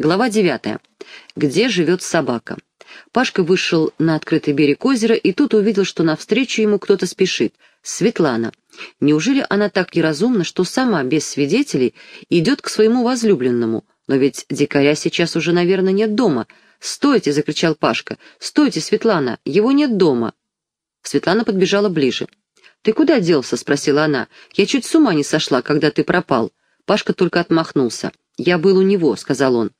Глава девятая. Где живет собака? Пашка вышел на открытый берег озера и тут увидел, что навстречу ему кто-то спешит. Светлана. Неужели она так неразумна, что сама, без свидетелей, идет к своему возлюбленному? Но ведь дикаря сейчас уже, наверное, нет дома. «Стойте!» — закричал Пашка. «Стойте, Светлана! Его нет дома!» Светлана подбежала ближе. «Ты куда делся?» — спросила она. «Я чуть с ума не сошла, когда ты пропал». Пашка только отмахнулся. «Я был у него», — сказал он.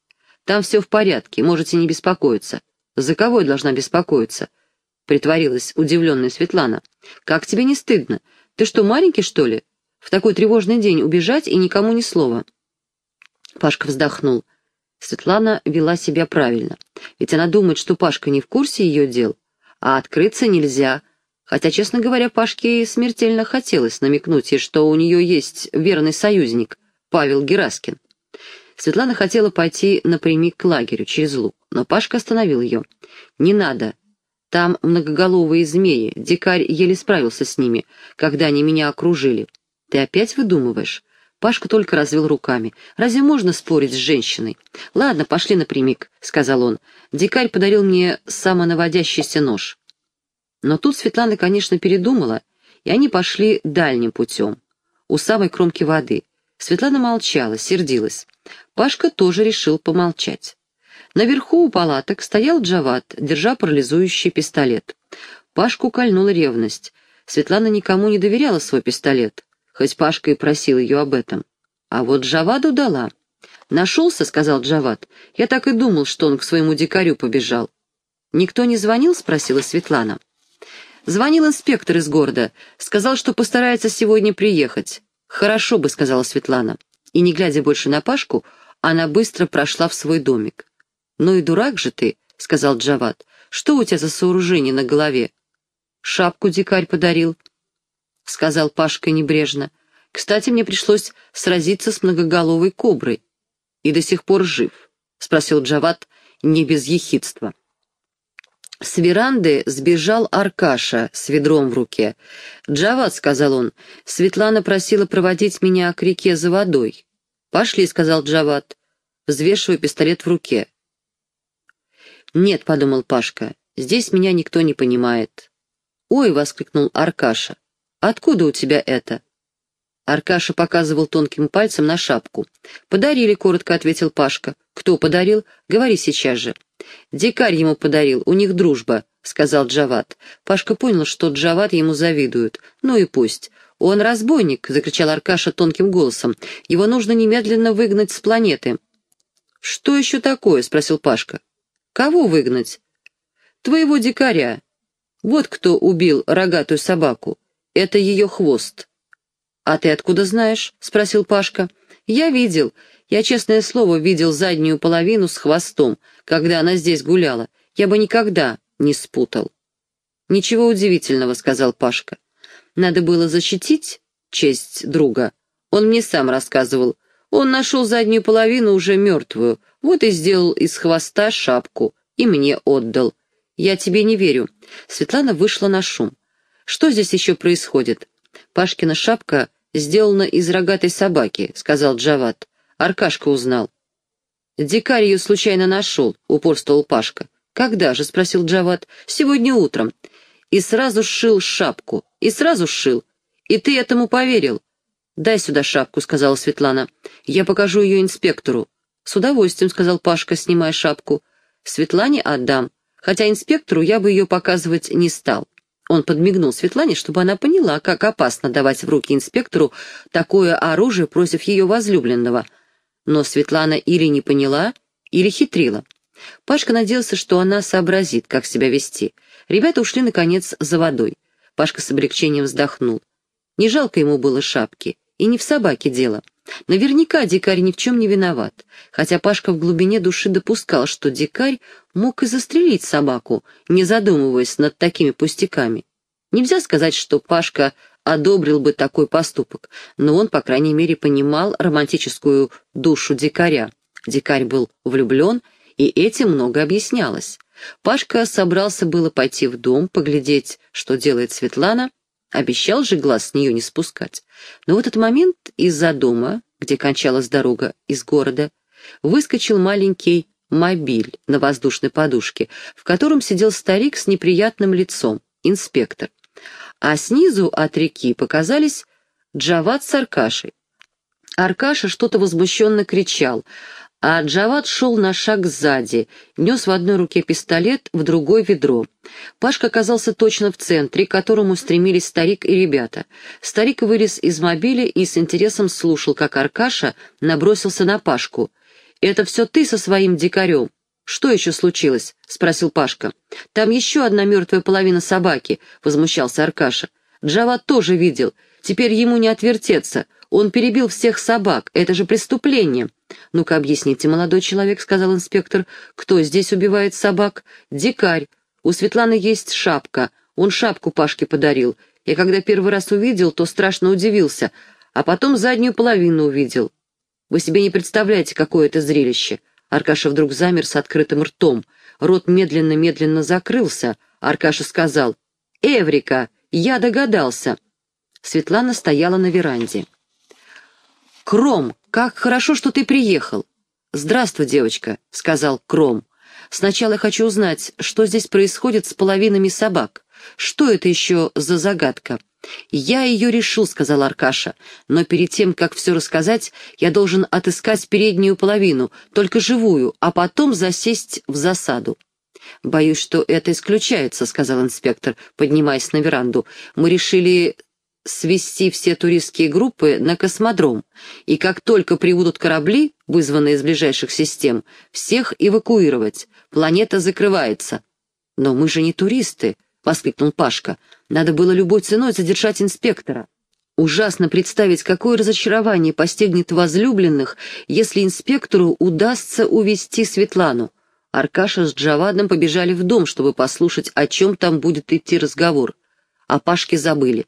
Там все в порядке, можете не беспокоиться». «За кого я должна беспокоиться?» Притворилась удивленная Светлана. «Как тебе не стыдно? Ты что, маленький, что ли? В такой тревожный день убежать и никому ни слова». Пашка вздохнул. Светлана вела себя правильно. Ведь она думает, что Пашка не в курсе ее дел, а открыться нельзя. Хотя, честно говоря, Пашке смертельно хотелось намекнуть ей, что у нее есть верный союзник, Павел Гераскин. Светлана хотела пойти напрямик к лагерю, через луг, но Пашка остановил ее. «Не надо. Там многоголовые змеи, дикарь еле справился с ними, когда они меня окружили. Ты опять выдумываешь?» Пашка только развел руками. «Разве можно спорить с женщиной?» «Ладно, пошли напрямик», — сказал он. «Дикарь подарил мне самонаводящийся нож». Но тут Светлана, конечно, передумала, и они пошли дальним путем, у самой кромки воды. Светлана молчала, сердилась. Пашка тоже решил помолчать. Наверху у палаток стоял Джават, держа парализующий пистолет. Пашку кольнула ревность. Светлана никому не доверяла свой пистолет, хоть Пашка и просил ее об этом. А вот Джаваду дала. «Нашелся», — сказал Джават. «Я так и думал, что он к своему дикарю побежал». «Никто не звонил?» — спросила Светлана. «Звонил инспектор из города. Сказал, что постарается сегодня приехать». «Хорошо бы», — сказала Светлана. И, не глядя больше на Пашку, она быстро прошла в свой домик. «Ну и дурак же ты», — сказал Джават. «Что у тебя за сооружение на голове?» «Шапку дикарь подарил», — сказал Пашка небрежно. «Кстати, мне пришлось сразиться с многоголовой коброй. И до сих пор жив», — спросил Джават не без ехидства. С веранды сбежал Аркаша с ведром в руке. «Джават», — сказал он, — «Светлана просила проводить меня к реке за водой». «Пошли», — сказал Джават, взвешивая пистолет в руке. «Нет», — подумал Пашка, — «здесь меня никто не понимает». «Ой», — воскликнул Аркаша, — «откуда у тебя это?» Аркаша показывал тонким пальцем на шапку. «Подарили», — коротко ответил Пашка. «Кто подарил? Говори сейчас же». «Дикарь ему подарил, у них дружба», — сказал Джават. Пашка понял, что Джават ему завидует. «Ну и пусть. «Он разбойник!» — закричал Аркаша тонким голосом. «Его нужно немедленно выгнать с планеты». «Что еще такое?» — спросил Пашка. «Кого выгнать?» «Твоего дикаря. Вот кто убил рогатую собаку. Это ее хвост». «А ты откуда знаешь?» — спросил Пашка. «Я видел. Я, честное слово, видел заднюю половину с хвостом, когда она здесь гуляла. Я бы никогда не спутал». «Ничего удивительного», — сказал Пашка. Надо было защитить честь друга. Он мне сам рассказывал. Он нашел заднюю половину уже мертвую, вот и сделал из хвоста шапку, и мне отдал. Я тебе не верю. Светлана вышла на шум. Что здесь еще происходит? Пашкина шапка сделана из рогатой собаки, сказал Джават. Аркашка узнал. Дикарь ее случайно нашел, упорствовал Пашка. «Когда же?» — спросил Джават. «Сегодня утром и сразу сшил шапку, и сразу сшил. И ты этому поверил. «Дай сюда шапку», — сказала Светлана. «Я покажу ее инспектору». «С удовольствием», — сказал Пашка, снимая шапку. «Светлане отдам, хотя инспектору я бы ее показывать не стал». Он подмигнул Светлане, чтобы она поняла, как опасно давать в руки инспектору такое оружие против ее возлюбленного. Но Светлана или не поняла, или хитрила. Пашка надеялся, что она сообразит, как себя вести. Ребята ушли, наконец, за водой. Пашка с облегчением вздохнул. Не жалко ему было шапки, и не в собаке дело. Наверняка дикарь ни в чем не виноват, хотя Пашка в глубине души допускал, что дикарь мог и застрелить собаку, не задумываясь над такими пустяками. Нельзя сказать, что Пашка одобрил бы такой поступок, но он, по крайней мере, понимал романтическую душу дикаря. Дикарь был влюблен и этим много объяснялось. Пашка собрался было пойти в дом, поглядеть, что делает Светлана, обещал же глаз с нее не спускать. Но в этот момент из-за дома, где кончалась дорога из города, выскочил маленький мобиль на воздушной подушке, в котором сидел старик с неприятным лицом, инспектор. А снизу от реки показались Джават с Аркашей. Аркаша что-то возмущенно кричал, а Джават шел на шаг сзади, нес в одной руке пистолет, в другой — ведро. Пашка оказался точно в центре, к которому стремились старик и ребята. Старик вылез из мобиля и с интересом слушал, как Аркаша набросился на Пашку. «Это все ты со своим дикарем?» «Что еще случилось?» — спросил Пашка. «Там еще одна мертвая половина собаки», — возмущался Аркаша. Джават тоже видел. Теперь ему не отвертеться. Он перебил всех собак. Это же преступление. «Ну-ка, объясните, молодой человек», — сказал инспектор, — «кто здесь убивает собак?» «Дикарь. У Светланы есть шапка. Он шапку Пашке подарил. Я когда первый раз увидел, то страшно удивился, а потом заднюю половину увидел. Вы себе не представляете, какое это зрелище». Аркаша вдруг замер с открытым ртом. Рот медленно-медленно закрылся. Аркаша сказал, «Эврика, я догадался». Светлана стояла на веранде. «Кром, как хорошо, что ты приехал!» «Здравствуй, девочка», — сказал Кром. «Сначала хочу узнать, что здесь происходит с половинами собак. Что это еще за загадка?» «Я ее решил», — сказал Аркаша, «но перед тем, как все рассказать, я должен отыскать переднюю половину, только живую, а потом засесть в засаду». «Боюсь, что это исключается», — сказал инспектор, поднимаясь на веранду. «Мы решили свести все туристские группы на космодром, и как только прибудут корабли, вызванные из ближайших систем, всех эвакуировать. Планета закрывается. «Но мы же не туристы», — воскликнул Пашка. «Надо было любой ценой задержать инспектора». Ужасно представить, какое разочарование постигнет возлюбленных, если инспектору удастся увести Светлану. Аркаша с Джавадом побежали в дом, чтобы послушать, о чем там будет идти разговор о Пашке забыли.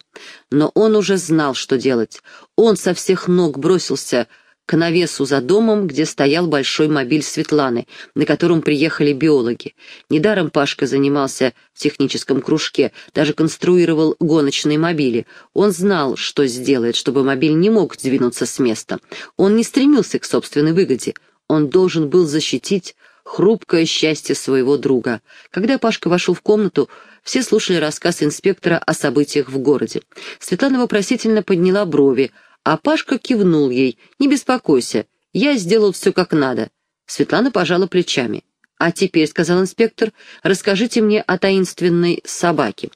Но он уже знал, что делать. Он со всех ног бросился к навесу за домом, где стоял большой мобиль Светланы, на котором приехали биологи. Недаром Пашка занимался в техническом кружке, даже конструировал гоночные мобили. Он знал, что сделает, чтобы мобиль не мог двинуться с места. Он не стремился к собственной выгоде. Он должен был защитить хрупкое счастье своего друга. Когда Пашка вошел в комнату, все слушали рассказ инспектора о событиях в городе. Светлана вопросительно подняла брови, а Пашка кивнул ей. «Не беспокойся, я сделал все как надо». Светлана пожала плечами. «А теперь», — сказал инспектор, — «расскажите мне о таинственной собаке».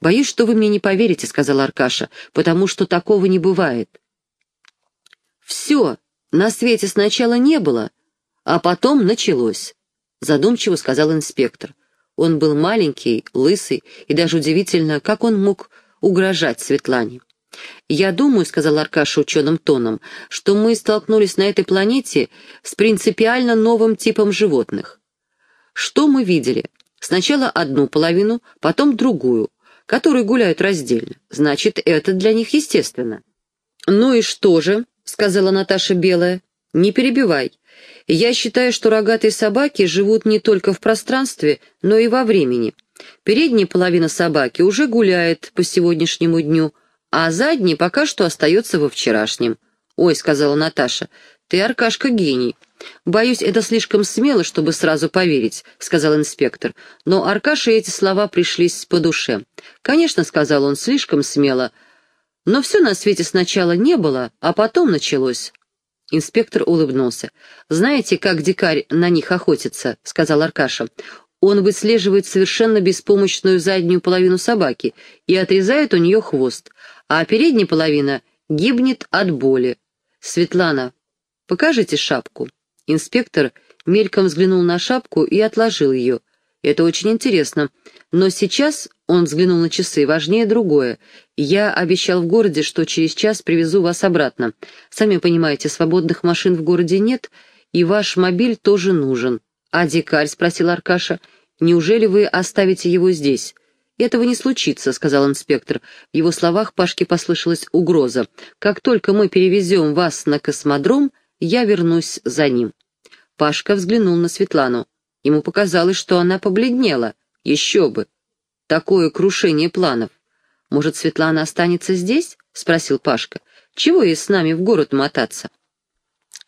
«Боюсь, что вы мне не поверите», — сказал Аркаша, «потому что такого не бывает». «Все на свете сначала не было, а потом началось», — задумчиво сказал инспектор. Он был маленький, лысый, и даже удивительно, как он мог угрожать Светлане. «Я думаю», — сказал Аркаша ученым тоном, «что мы столкнулись на этой планете с принципиально новым типом животных. Что мы видели? Сначала одну половину, потом другую, которые гуляют раздельно. Значит, это для них естественно». «Ну и что же?» — сказала Наташа Белая. «Не перебивай. Я считаю, что рогатые собаки живут не только в пространстве, но и во времени. Передняя половина собаки уже гуляет по сегодняшнему дню, а задняя пока что остается во вчерашнем. «Ой», — сказала Наташа, — «ты, Аркашка, гений». «Боюсь, это слишком смело, чтобы сразу поверить», — сказал инспектор. Но Аркаше эти слова пришлись по душе. «Конечно», — сказал он, — «слишком смело. Но все на свете сначала не было, а потом началось». Инспектор улыбнулся. «Знаете, как дикарь на них охотится?» — сказал Аркаша. «Он выслеживает совершенно беспомощную заднюю половину собаки и отрезает у нее хвост, а передняя половина гибнет от боли. Светлана, покажите шапку». Инспектор мельком взглянул на шапку и отложил ее. «Это очень интересно. Но сейчас он взглянул на часы. «Важнее другое. Я обещал в городе, что через час привезу вас обратно. Сами понимаете, свободных машин в городе нет, и ваш мобиль тоже нужен». «А дикарь?» — спросил Аркаша. «Неужели вы оставите его здесь?» «Этого не случится», — сказал инспектор. В его словах Пашке послышалась угроза. «Как только мы перевезем вас на космодром, я вернусь за ним». Пашка взглянул на Светлану. Ему показалось, что она побледнела. Еще бы! Такое крушение планов. «Может, Светлана останется здесь?» — спросил Пашка. «Чего ей с нами в город мотаться?»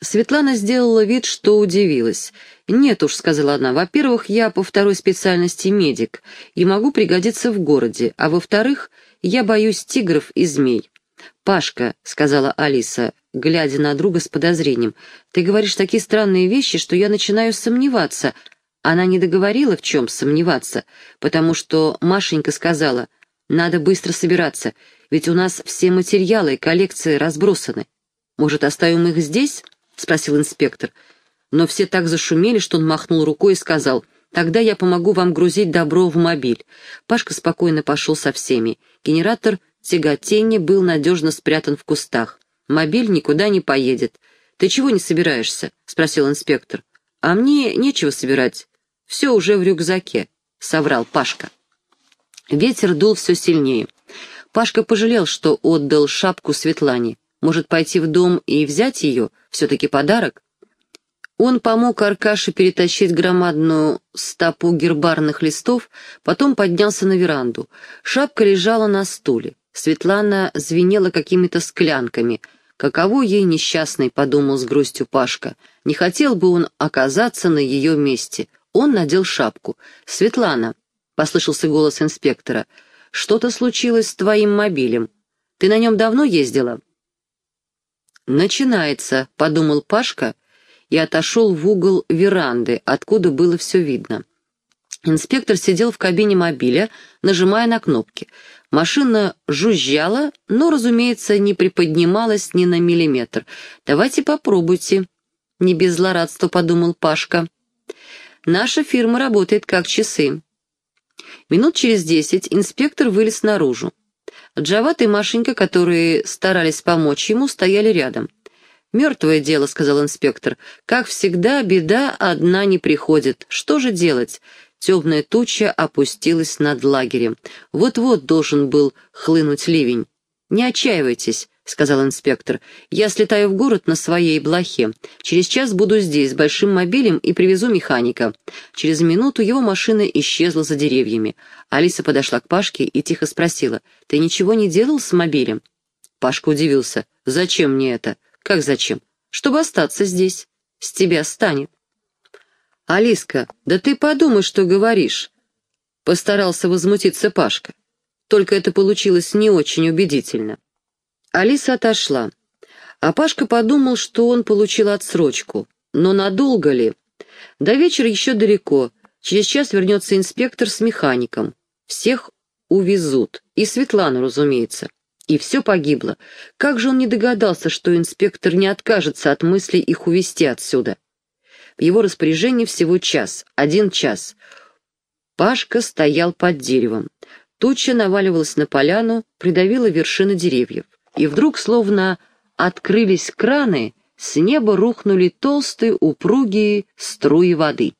Светлана сделала вид, что удивилась. «Нет уж», — сказала она, — «во-первых, я по второй специальности медик и могу пригодиться в городе, а во-вторых, я боюсь тигров и змей». «Пашка», — сказала Алиса, глядя на друга с подозрением, — «ты говоришь такие странные вещи, что я начинаю сомневаться». Она не договорила, в чем сомневаться, потому что Машенька сказала, «Надо быстро собираться, ведь у нас все материалы и коллекции разбросаны. Может, оставим их здесь?» — спросил инспектор. Но все так зашумели, что он махнул рукой и сказал, «Тогда я помогу вам грузить добро в мобиль». Пашка спокойно пошел со всеми. Генератор тяготения был надежно спрятан в кустах. «Мобиль никуда не поедет. Ты чего не собираешься?» — спросил инспектор. «А мне нечего собирать. Все уже в рюкзаке», — соврал Пашка. Ветер дул все сильнее. Пашка пожалел, что отдал шапку Светлане. Может, пойти в дом и взять ее? Все-таки подарок? Он помог Аркаше перетащить громадную стопу гербарных листов, потом поднялся на веранду. Шапка лежала на стуле. Светлана звенела какими-то склянками. Каково ей несчастной, подумал с грустью Пашка. Не хотел бы он оказаться на ее месте. Он надел шапку. «Светлана», — послышался голос инспектора, — «что-то случилось с твоим мобилем. Ты на нем давно ездила?» «Начинается», — подумал Пашка и отошел в угол веранды, откуда было все видно. Инспектор сидел в кабине мобиля, нажимая на кнопки. Машина жужжала, но, разумеется, не приподнималась ни на миллиметр. «Давайте попробуйте», — не без злорадства подумал Пашка. «Наша фирма работает как часы». Минут через десять инспектор вылез наружу. Джават и Машенька, которые старались помочь ему, стояли рядом. «Мертвое дело», — сказал инспектор. «Как всегда, беда одна не приходит. Что же делать?» Темная туча опустилась над лагерем. Вот-вот должен был хлынуть ливень. «Не отчаивайтесь», — сказал инспектор. «Я слетаю в город на своей блохе. Через час буду здесь с большим мобилем и привезу механика». Через минуту его машина исчезла за деревьями. Алиса подошла к Пашке и тихо спросила. «Ты ничего не делал с мобилем?» Пашка удивился. «Зачем мне это?» «Как зачем?» «Чтобы остаться здесь. С тебя станет». «Алиска, да ты подумай, что говоришь!» Постарался возмутиться Пашка. Только это получилось не очень убедительно. Алиса отошла. А Пашка подумал, что он получил отсрочку. Но надолго ли? До вечера еще далеко. Через час вернется инспектор с механиком. Всех увезут. И Светлану, разумеется. И все погибло. Как же он не догадался, что инспектор не откажется от мысли их увезти отсюда? В его распоряжении всего час, один час. Пашка стоял под деревом. Туча наваливалась на поляну, придавила вершины деревьев и вдруг, словно открылись краны, с неба рухнули толстые упругие струи воды.